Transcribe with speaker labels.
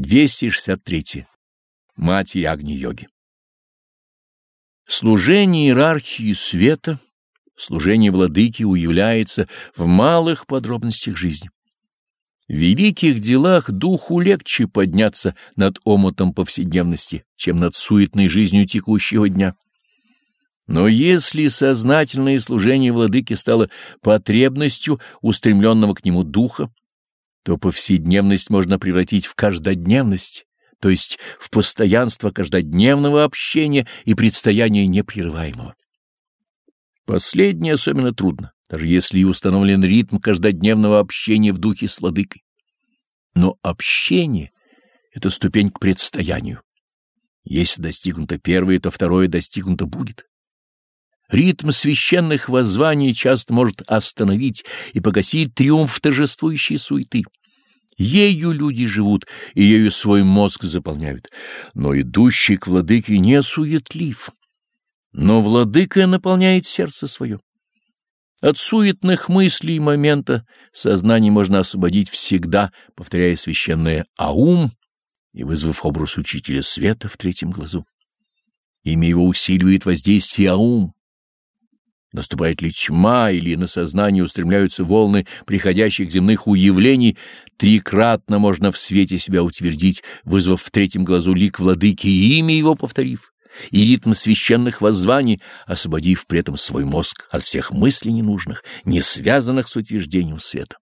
Speaker 1: 263. Матерь Агни-йоги. Служение иерархии света, служение владыки уявляется в малых подробностях жизни. В великих делах духу легче подняться над омутом повседневности, чем над суетной жизнью текущего дня. Но если сознательное служение владыки стало потребностью устремленного к нему духа, то повседневность можно превратить в каждодневность, то есть в постоянство каждодневного общения и предстояния непрерываемого. Последнее особенно трудно даже если и установлен ритм каждодневного общения в духе с ладыкой. Но общение — это ступень к предстоянию. Если достигнуто первое, то второе достигнуто будет. Ритм священных воззваний часто может остановить и погасить триумф торжествующей суеты. Ею люди живут, и ею свой мозг заполняют. Но идущий к владыке не суетлив. Но владыка наполняет сердце свое. От суетных мыслей момента сознание можно освободить всегда, повторяя священное «Аум» и вызвав образ учителя света в третьем глазу. Имя его усиливает воздействие «Аум». Наступает ли тьма или на сознание устремляются волны приходящих земных уявлений, трикратно можно в свете себя утвердить, вызвав в третьем глазу лик владыки и имя его повторив и ритм священных воззваний, освободив при этом свой мозг от всех мыслей ненужных, не связанных с утверждением света.